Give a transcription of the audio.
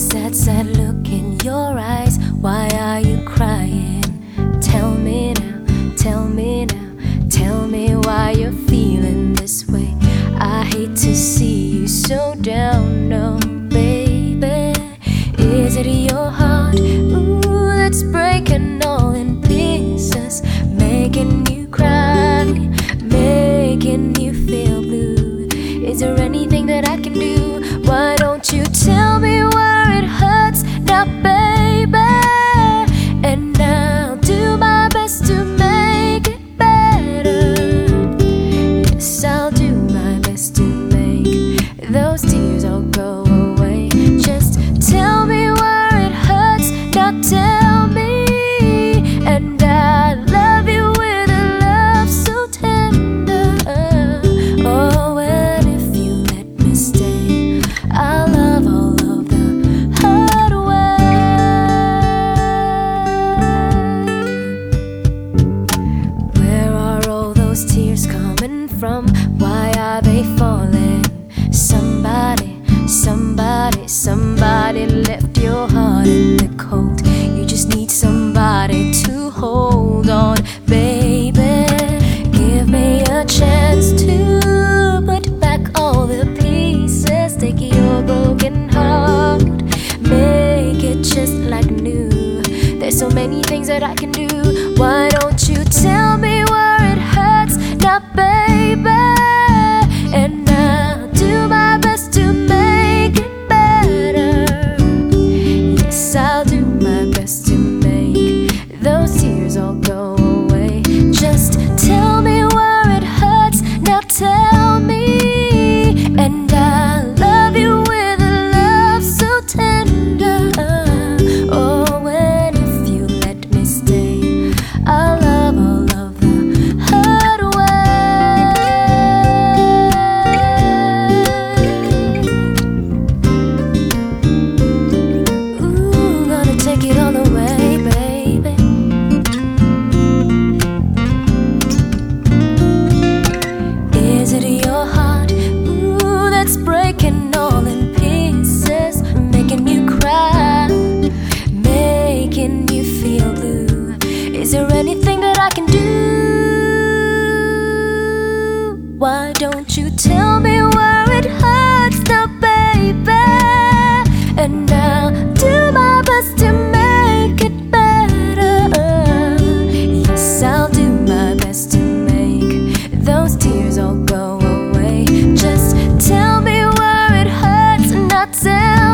sad, sad look in your eyes. Why are you crying? Tell me now, tell me now, tell me why you're feeling this way. I hate to see you so down, no, baby. Is it your heart? from? Why are they falling? Somebody, somebody, somebody left your heart in the cold. You just need somebody to hold on, baby. Give me a chance to put back all the pieces. Take your broken heart, make it just like new. There's so many things that I can do. there anything that I can do? Why don't you tell me where it hurts now, baby? And I'll do my best to make it better. Yes, I'll do my best to make those tears all go away. Just tell me where it hurts and I'll tell.